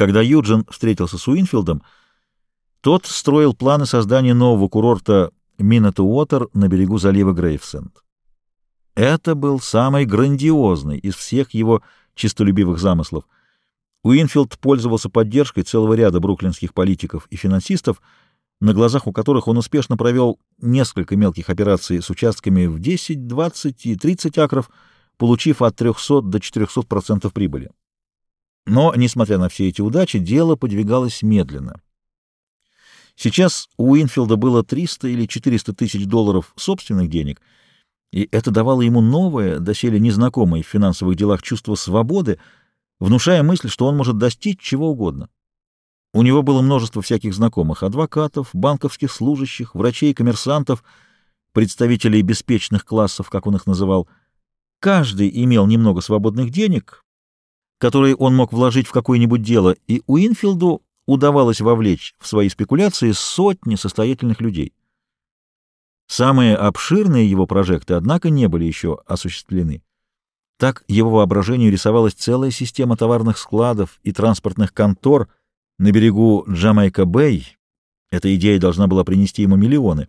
Когда Юджин встретился с Уинфилдом, тот строил планы создания нового курорта Миннету-Уотер на берегу залива Грейвсенд. Это был самый грандиозный из всех его чистолюбивых замыслов. Уинфилд пользовался поддержкой целого ряда бруклинских политиков и финансистов, на глазах у которых он успешно провел несколько мелких операций с участками в 10, 20 и 30 акров, получив от 300 до 400% прибыли. Но, несмотря на все эти удачи, дело подвигалось медленно. Сейчас у Уинфилда было 300 или 400 тысяч долларов собственных денег, и это давало ему новое, доселе незнакомое в финансовых делах чувство свободы, внушая мысль, что он может достичь чего угодно. У него было множество всяких знакомых — адвокатов, банковских служащих, врачей, коммерсантов, представителей беспечных классов, как он их называл. Каждый имел немного свободных денег, которые он мог вложить в какое-нибудь дело, и Уинфилду удавалось вовлечь в свои спекуляции сотни состоятельных людей. Самые обширные его прожекты, однако, не были еще осуществлены. Так его воображению рисовалась целая система товарных складов и транспортных контор на берегу Джамайка-Бэй. Эта идея должна была принести ему миллионы.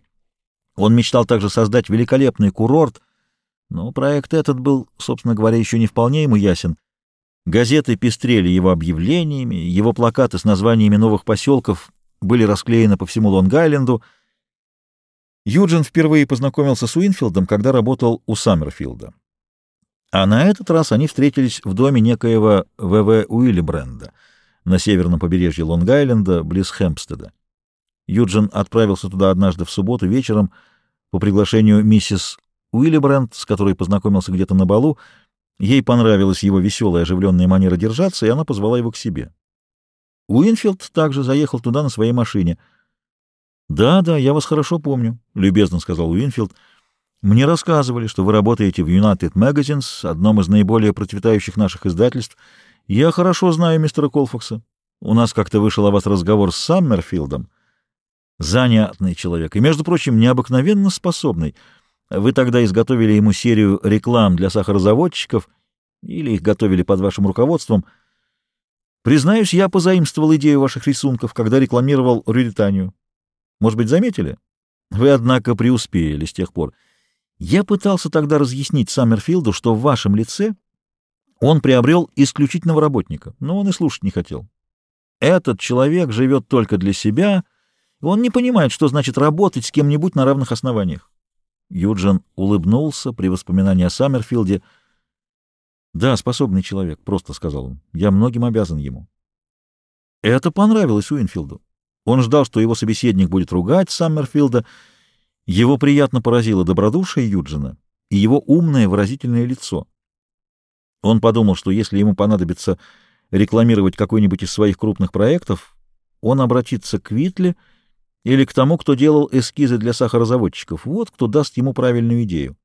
Он мечтал также создать великолепный курорт, но проект этот был, собственно говоря, еще не вполне ему ясен. Газеты пестрели его объявлениями, его плакаты с названиями новых поселков были расклеены по всему Лонг-Айленду. Юджин впервые познакомился с Уинфилдом, когда работал у Саммерфилда. А на этот раз они встретились в доме некоего В.В. Уиллибренда на северном побережье Лонг-Айленда, близ Хэмпстеда. Юджин отправился туда однажды в субботу вечером по приглашению миссис Уиллибренд, с которой познакомился где-то на балу, Ей понравилась его веселая, оживленная манера держаться, и она позвала его к себе. Уинфилд также заехал туда на своей машине. «Да, да, я вас хорошо помню», — любезно сказал Уинфилд. «Мне рассказывали, что вы работаете в United Magazines, одном из наиболее процветающих наших издательств. Я хорошо знаю мистера Колфакса. У нас как-то вышел о вас разговор с Саммерфилдом. Занятный человек и, между прочим, необыкновенно способный». Вы тогда изготовили ему серию реклам для сахарозаводчиков или их готовили под вашим руководством. Признаюсь, я позаимствовал идею ваших рисунков, когда рекламировал Рюританию. Может быть, заметили? Вы, однако, преуспели с тех пор. Я пытался тогда разъяснить Саммерфилду, что в вашем лице он приобрел исключительного работника, но он и слушать не хотел. Этот человек живет только для себя, и он не понимает, что значит работать с кем-нибудь на равных основаниях. Юджин улыбнулся при воспоминании о Саммерфилде. «Да, способный человек», — просто сказал он. «Я многим обязан ему». Это понравилось Уинфилду. Он ждал, что его собеседник будет ругать Саммерфилда. Его приятно поразило добродушие Юджина и его умное выразительное лицо. Он подумал, что если ему понадобится рекламировать какой-нибудь из своих крупных проектов, он обратится к Витле — или к тому, кто делал эскизы для сахарозаводчиков. Вот кто даст ему правильную идею.